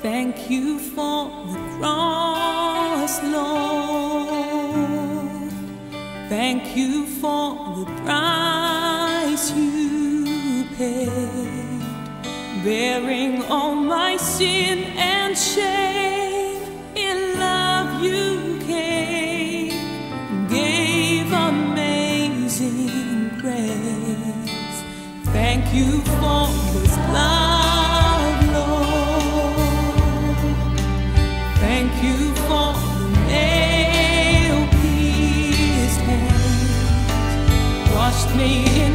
Thank you for the cross, Lord. Thank you for the price you paid, bearing all my sin and shame. In love, you came, gave amazing grace. Thank you for this love, me